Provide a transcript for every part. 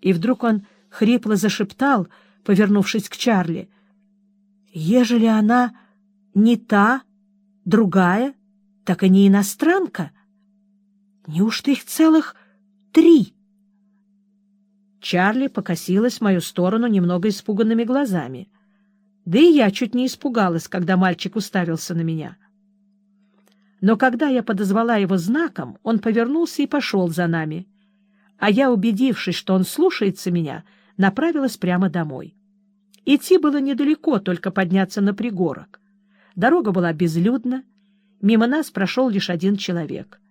И вдруг он хрипло зашептал, повернувшись к Чарли. «Ежели она не та, другая, так и не иностранка. Неужто их целых три?» Чарли покосилась в мою сторону немного испуганными глазами. Да и я чуть не испугалась, когда мальчик уставился на меня. Но когда я подозвала его знаком, он повернулся и пошел за нами, а я, убедившись, что он слушается меня, направилась прямо домой. Идти было недалеко, только подняться на пригорок. Дорога была безлюдна, мимо нас прошел лишь один человек —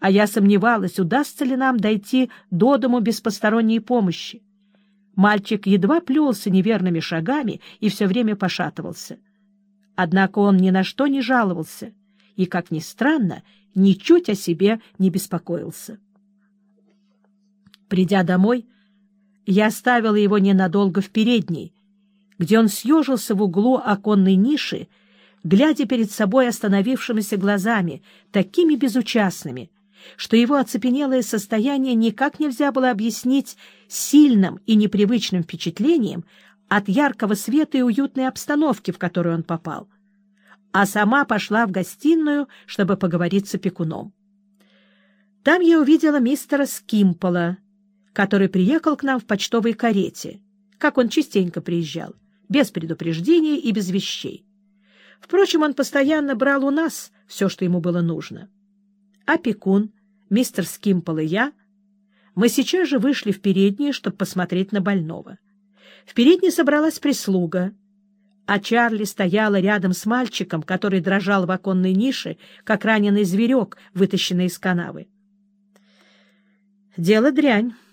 а я сомневалась, удастся ли нам дойти до дому без посторонней помощи. Мальчик едва плелся неверными шагами и все время пошатывался. Однако он ни на что не жаловался и, как ни странно, ничуть о себе не беспокоился. Придя домой, я оставила его ненадолго в передней, где он съежился в углу оконной ниши, глядя перед собой остановившимися глазами, такими безучастными — что его оцепенелое состояние никак нельзя было объяснить сильным и непривычным впечатлением от яркого света и уютной обстановки, в которую он попал, а сама пошла в гостиную, чтобы поговорить с опекуном. Там я увидела мистера Скимпола, который приехал к нам в почтовой карете, как он частенько приезжал, без предупреждения и без вещей. Впрочем, он постоянно брал у нас все, что ему было нужно опекун, мистер Скимпл и я, мы сейчас же вышли в переднюю, чтобы посмотреть на больного. В передней собралась прислуга, а Чарли стояла рядом с мальчиком, который дрожал в оконной нише, как раненый зверек, вытащенный из канавы. «Дело дрянь», —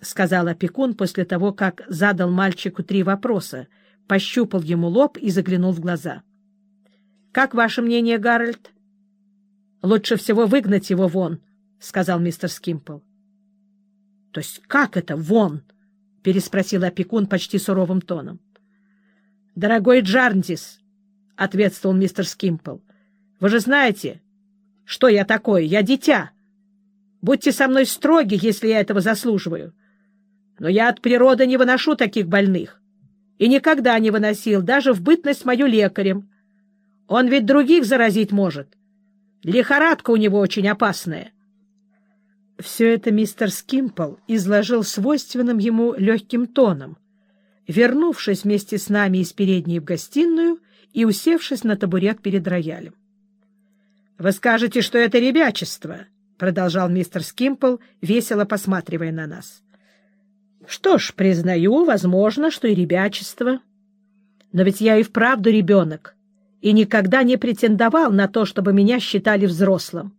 сказал опекун после того, как задал мальчику три вопроса, пощупал ему лоб и заглянул в глаза. «Как ваше мнение, Гарольд?» Лучше всего выгнать его вон, — сказал мистер Скимпл. — То есть как это «вон»? — переспросил опекун почти суровым тоном. — Дорогой Джарндис, — ответствовал мистер Скимпл, — вы же знаете, что я такое, я дитя. Будьте со мной строги, если я этого заслуживаю. Но я от природы не выношу таких больных и никогда не выносил, даже в бытность мою лекарем. Он ведь других заразить может. Лихорадка у него очень опасная. Все это мистер Скимпл изложил свойственным ему легким тоном, вернувшись вместе с нами из передней в гостиную и усевшись на табурет перед роялем. — Вы скажете, что это ребячество, — продолжал мистер Скимпл, весело посматривая на нас. — Что ж, признаю, возможно, что и ребячество. Но ведь я и вправду ребенок, и никогда не претендовал на то, чтобы меня считали взрослым.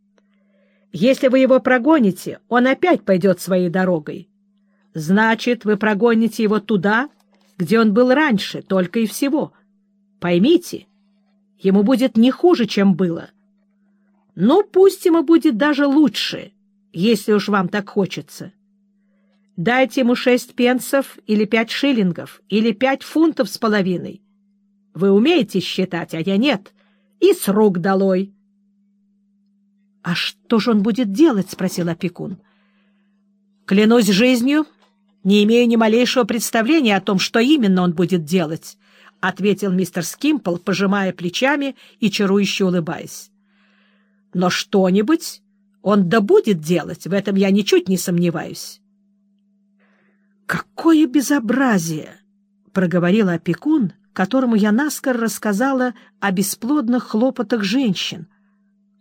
Если вы его прогоните, он опять пойдет своей дорогой. Значит, вы прогоните его туда, где он был раньше, только и всего. Поймите, ему будет не хуже, чем было. Ну, пусть ему будет даже лучше, если уж вам так хочется. Дайте ему шесть пенсов или пять шиллингов или пять фунтов с половиной — вы умеете считать, а я нет. И с рук долой. — А что же он будет делать? — спросил опекун. — Клянусь жизнью, не имею ни малейшего представления о том, что именно он будет делать, — ответил мистер Скимпл, пожимая плечами и чарующе улыбаясь. — Но что-нибудь он да будет делать, в этом я ничуть не сомневаюсь. — Какое безобразие! — проговорил опекун, которому я наскоро рассказала о бесплодных хлопотах женщин.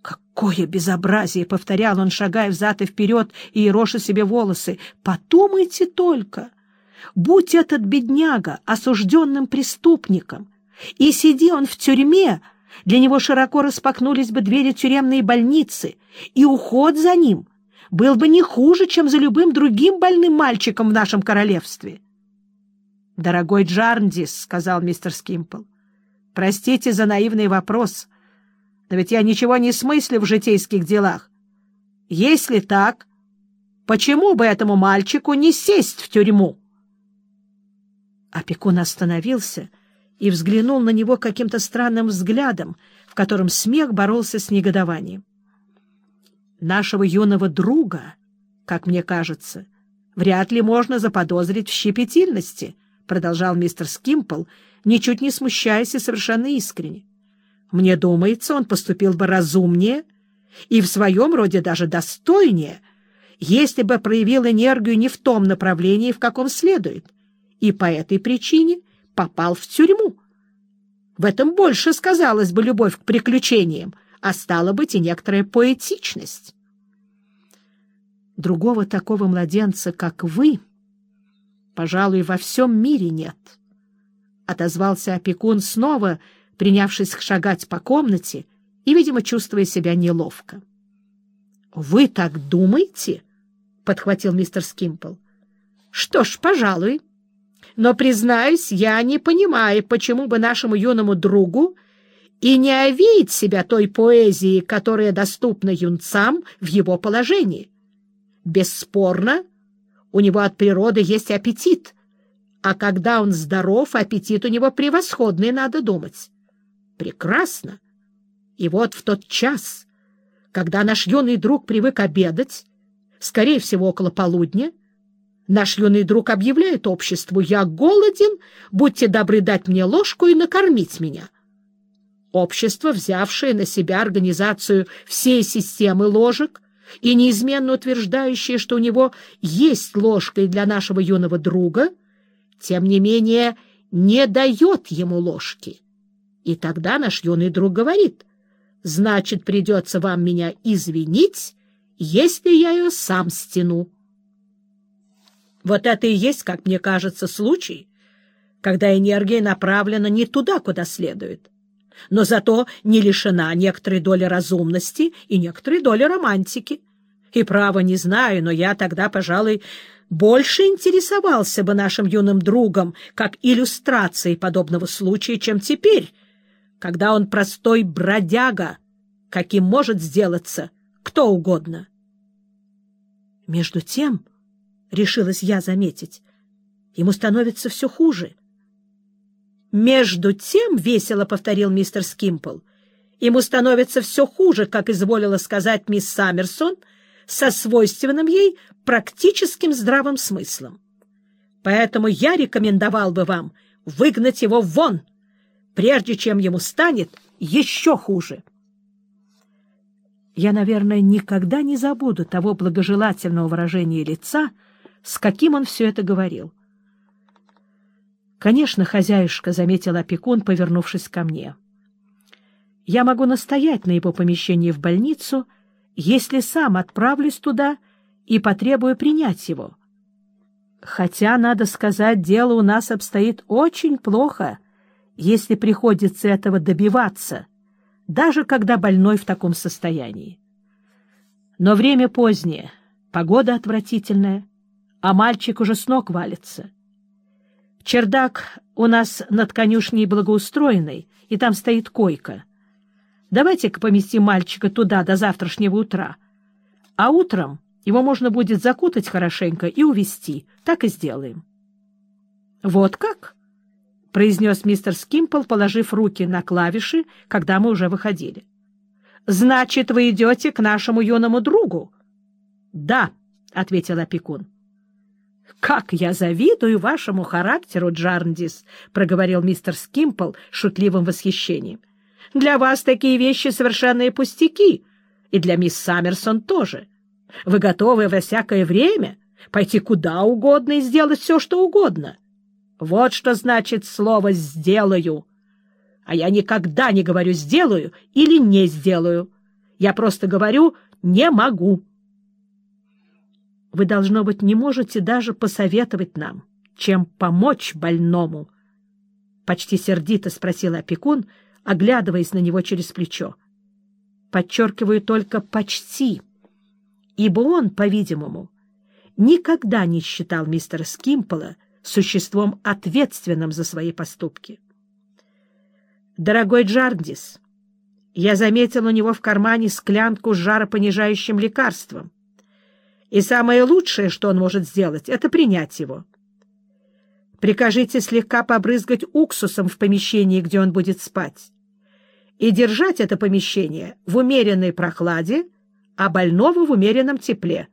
«Какое безобразие!» — повторял он, шагая взад и вперед и ероша себе волосы. «Подумайте только! Будь этот бедняга осужденным преступником, и сиди он в тюрьме, для него широко распахнулись бы двери тюремной больницы, и уход за ним был бы не хуже, чем за любым другим больным мальчиком в нашем королевстве». «Дорогой Джарндис», — сказал мистер Скимпл, — «простите за наивный вопрос, но ведь я ничего не смыслю в житейских делах. Если так, почему бы этому мальчику не сесть в тюрьму?» Опекун остановился и взглянул на него каким-то странным взглядом, в котором смех боролся с негодованием. «Нашего юного друга, как мне кажется, вряд ли можно заподозрить в щепетильности, — продолжал мистер Скимпл, ничуть не смущаясь и совершенно искренне. Мне думается, он поступил бы разумнее и в своем роде даже достойнее, если бы проявил энергию не в том направлении, в каком следует, и по этой причине попал в тюрьму. В этом больше сказалась бы любовь к приключениям, а стала быть и некоторая поэтичность. Другого такого младенца, как вы, пожалуй, во всем мире нет. Отозвался опекун снова, принявшись шагать по комнате и, видимо, чувствуя себя неловко. — Вы так думаете? — подхватил мистер Скимпл. — Что ж, пожалуй. Но, признаюсь, я не понимаю, почему бы нашему юному другу и не овеять себя той поэзией, которая доступна юнцам в его положении. Бесспорно, у него от природы есть аппетит, а когда он здоров, аппетит у него превосходный, надо думать. Прекрасно. И вот в тот час, когда наш юный друг привык обедать, скорее всего, около полудня, наш юный друг объявляет обществу «Я голоден, будьте добры дать мне ложку и накормить меня». Общество, взявшее на себя организацию всей системы ложек и неизменно утверждающее, что у него есть ложка и для нашего юного друга, тем не менее не дает ему ложки. И тогда наш юный друг говорит, «Значит, придется вам меня извинить, если я ее сам стяну». Вот это и есть, как мне кажется, случай, когда энергия направлена не туда, куда следует но зато не лишена некоторой доли разумности и некоторой доли романтики. И право не знаю, но я тогда, пожалуй, больше интересовался бы нашим юным другом как иллюстрацией подобного случая, чем теперь, когда он простой бродяга, каким может сделаться кто угодно. Между тем, — решилась я заметить, — ему становится все хуже. «Между тем, — весело повторил мистер Скимпл, — ему становится все хуже, как изволила сказать мисс Саммерсон, со свойственным ей практическим здравым смыслом. Поэтому я рекомендовал бы вам выгнать его вон, прежде чем ему станет еще хуже. Я, наверное, никогда не забуду того благожелательного выражения лица, с каким он все это говорил. «Конечно, хозяюшка», — заметил опекун, повернувшись ко мне. «Я могу настоять на его помещении в больницу, если сам отправлюсь туда и потребую принять его. Хотя, надо сказать, дело у нас обстоит очень плохо, если приходится этого добиваться, даже когда больной в таком состоянии. Но время позднее, погода отвратительная, а мальчик уже с ног валится». Чердак у нас над конюшней благоустроенный, и там стоит койка. Давайте-ка поместим мальчика туда до завтрашнего утра. А утром его можно будет закутать хорошенько и увести. Так и сделаем. — Вот как? — произнес мистер Скимпл, положив руки на клавиши, когда мы уже выходили. — Значит, вы идете к нашему юному другу? — Да, — ответил опекун. — «Как я завидую вашему характеру, Джарндис!» — проговорил мистер Скимпл шутливым восхищением. «Для вас такие вещи совершенные пустяки, и для мисс Саммерсон тоже. Вы готовы во всякое время пойти куда угодно и сделать все, что угодно. Вот что значит слово «сделаю». А я никогда не говорю «сделаю» или «не сделаю». Я просто говорю «не могу». Вы, должно быть, не можете даже посоветовать нам, чем помочь больному. Почти сердито спросил опекун, оглядываясь на него через плечо. Подчеркиваю только «почти», ибо он, по-видимому, никогда не считал мистера Скимпола существом ответственным за свои поступки. «Дорогой Джардис, я заметил у него в кармане склянку с жаропонижающим лекарством и самое лучшее, что он может сделать, — это принять его. Прикажите слегка побрызгать уксусом в помещении, где он будет спать, и держать это помещение в умеренной прохладе, а больного в умеренном тепле.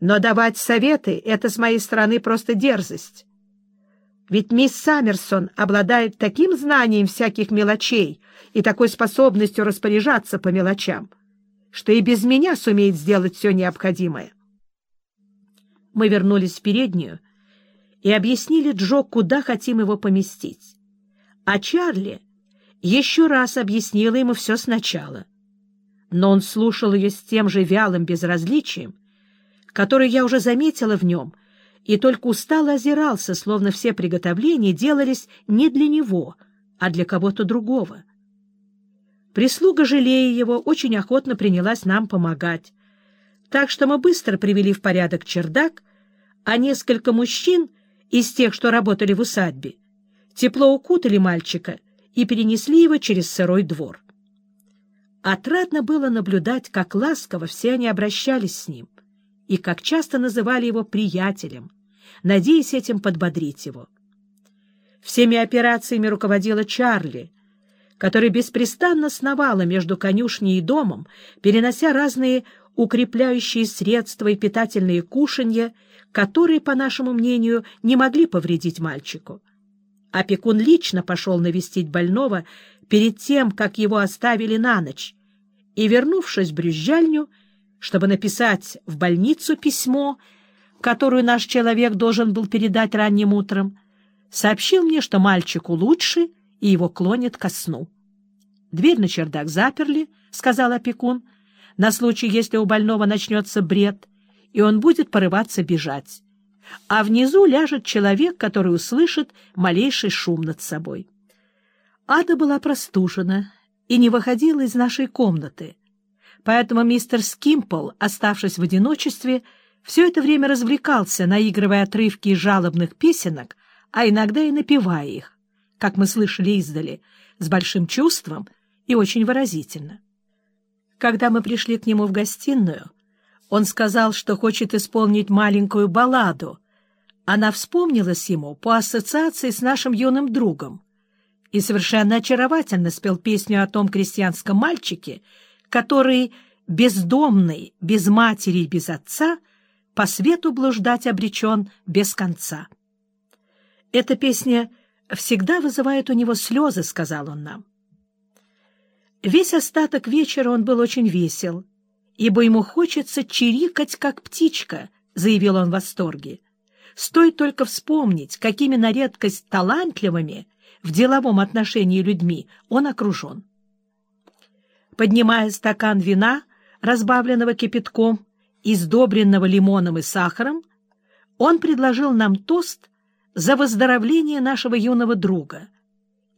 Но давать советы — это с моей стороны просто дерзость. Ведь мисс Саммерсон обладает таким знанием всяких мелочей и такой способностью распоряжаться по мелочам, что и без меня сумеет сделать все необходимое. Мы вернулись в переднюю и объяснили Джо, куда хотим его поместить. А Чарли еще раз объяснила ему все сначала. Но он слушал ее с тем же вялым безразличием, которое я уже заметила в нем, и только устало озирался, словно все приготовления делались не для него, а для кого-то другого. Прислуга, жалея его, очень охотно принялась нам помогать, так что мы быстро привели в порядок чердак, а несколько мужчин из тех, что работали в усадьбе, тепло укутали мальчика и перенесли его через сырой двор. Отрадно было наблюдать, как ласково все они обращались с ним и как часто называли его приятелем, надеясь этим подбодрить его. Всеми операциями руководила Чарли, который беспрестанно сновала между конюшней и домом, перенося разные укрепляющие средства и питательные кушанья, которые, по нашему мнению, не могли повредить мальчику. Опекун лично пошел навестить больного перед тем, как его оставили на ночь, и, вернувшись в брюзжальню, чтобы написать в больницу письмо, которую наш человек должен был передать ранним утром, сообщил мне, что мальчику лучше и его клонит ко сну. «Дверь на чердак заперли», — сказал опекун, — на случай, если у больного начнется бред, и он будет порываться бежать. А внизу ляжет человек, который услышит малейший шум над собой. Ада была простужена и не выходила из нашей комнаты, поэтому мистер Скимпл, оставшись в одиночестве, все это время развлекался, наигрывая отрывки жалобных песенок, а иногда и напевая их, как мы слышали издали, с большим чувством и очень выразительно. Когда мы пришли к нему в гостиную, он сказал, что хочет исполнить маленькую балладу. Она вспомнилась ему по ассоциации с нашим юным другом и совершенно очаровательно спел песню о том крестьянском мальчике, который, бездомный, без матери и без отца, по свету блуждать обречен без конца. Эта песня всегда вызывает у него слезы, — сказал он нам. Весь остаток вечера он был очень весел, ибо ему хочется чирикать, как птичка, — заявил он в восторге. Стоит только вспомнить, какими на редкость талантливыми в деловом отношении людьми он окружен. Поднимая стакан вина, разбавленного кипятком и сдобренного лимоном и сахаром, он предложил нам тост за выздоровление нашего юного друга —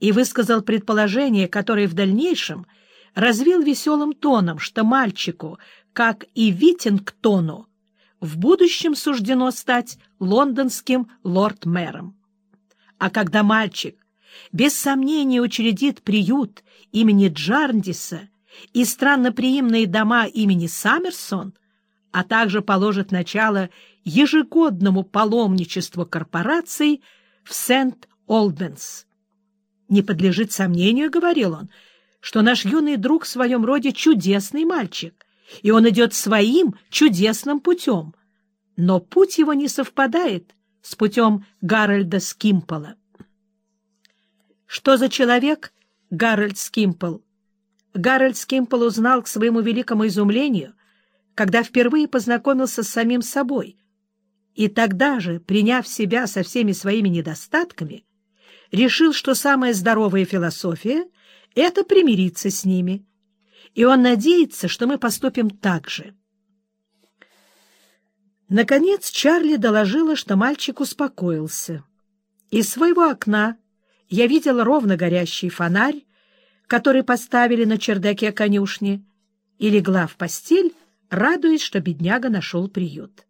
и высказал предположение, которое в дальнейшем развил веселым тоном, что мальчику, как и Витингтону, в будущем суждено стать лондонским лорд-мэром. А когда мальчик без сомнения учредит приют имени Джарндиса и странноприимные дома имени Саммерсон, а также положит начало ежегодному паломничеству корпораций в Сент-Олбенс. Не подлежит сомнению, — говорил он, — что наш юный друг в своем роде чудесный мальчик, и он идет своим чудесным путем. Но путь его не совпадает с путем Гарольда Скимпола. Что за человек Гарольд Скимпл? Гарольд Скимпл узнал к своему великому изумлению, когда впервые познакомился с самим собой, и тогда же, приняв себя со всеми своими недостатками, решил, что самая здоровая философия — это примириться с ними, и он надеется, что мы поступим так же. Наконец Чарли доложила, что мальчик успокоился. Из своего окна я видела ровно горящий фонарь, который поставили на чердаке конюшни, и легла в постель, радуясь, что бедняга нашел приют.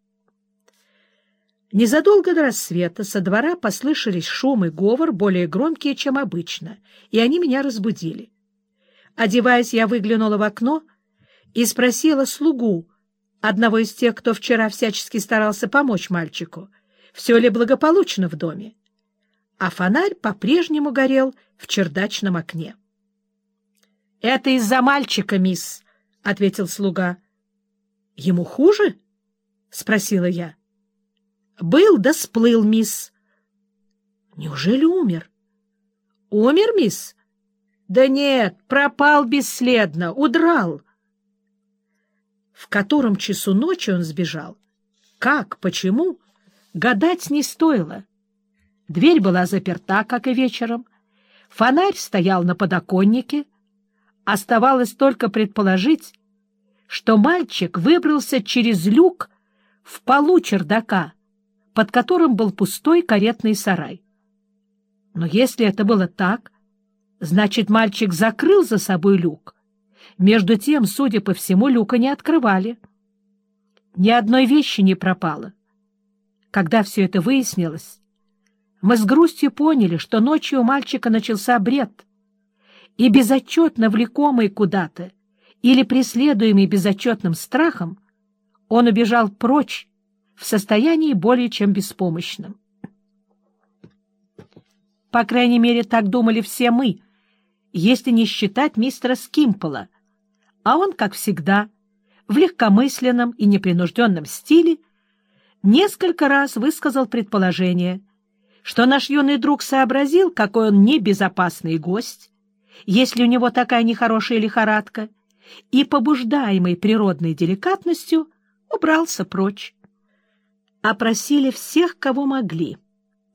Незадолго до рассвета со двора послышались шум и говор, более громкие, чем обычно, и они меня разбудили. Одеваясь, я выглянула в окно и спросила слугу, одного из тех, кто вчера всячески старался помочь мальчику, все ли благополучно в доме. А фонарь по-прежнему горел в чердачном окне. — Это из-за мальчика, мисс, — ответил слуга. — Ему хуже? — спросила я. — Был да сплыл, мисс. — Неужели умер? — Умер, мисс? — Да нет, пропал бесследно, удрал. — В котором часу ночи он сбежал? Как, почему? Гадать не стоило. Дверь была заперта, как и вечером. Фонарь стоял на подоконнике. Оставалось только предположить, что мальчик выбрался через люк в полу чердака, под которым был пустой каретный сарай. Но если это было так, значит, мальчик закрыл за собой люк. Между тем, судя по всему, люка не открывали. Ни одной вещи не пропало. Когда все это выяснилось, мы с грустью поняли, что ночью у мальчика начался бред, и безотчетно влекомый куда-то, или преследуемый безотчетным страхом, он убежал прочь в состоянии более чем беспомощном. По крайней мере, так думали все мы, если не считать мистера Скимпола, а он, как всегда, в легкомысленном и непринужденном стиле несколько раз высказал предположение, что наш юный друг сообразил, какой он небезопасный гость, если у него такая нехорошая лихорадка, и, побуждаемый природной деликатностью, убрался прочь. Опросили всех, кого могли,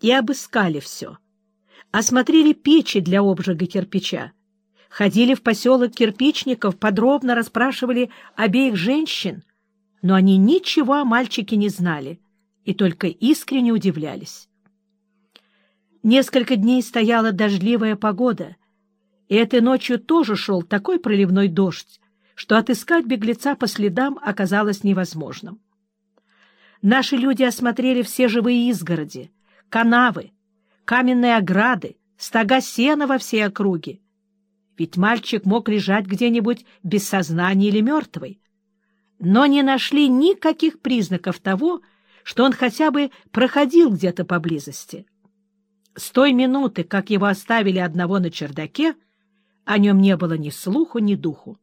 и обыскали все. Осмотрели печи для обжига кирпича. Ходили в поселок кирпичников, подробно расспрашивали обеих женщин, но они ничего о мальчике не знали и только искренне удивлялись. Несколько дней стояла дождливая погода, и этой ночью тоже шел такой проливной дождь, что отыскать беглеца по следам оказалось невозможным. Наши люди осмотрели все живые изгороди, канавы, каменные ограды, стога сена во всей округе. Ведь мальчик мог лежать где-нибудь без сознания или мертвый. Но не нашли никаких признаков того, что он хотя бы проходил где-то поблизости. С той минуты, как его оставили одного на чердаке, о нем не было ни слуху, ни духу.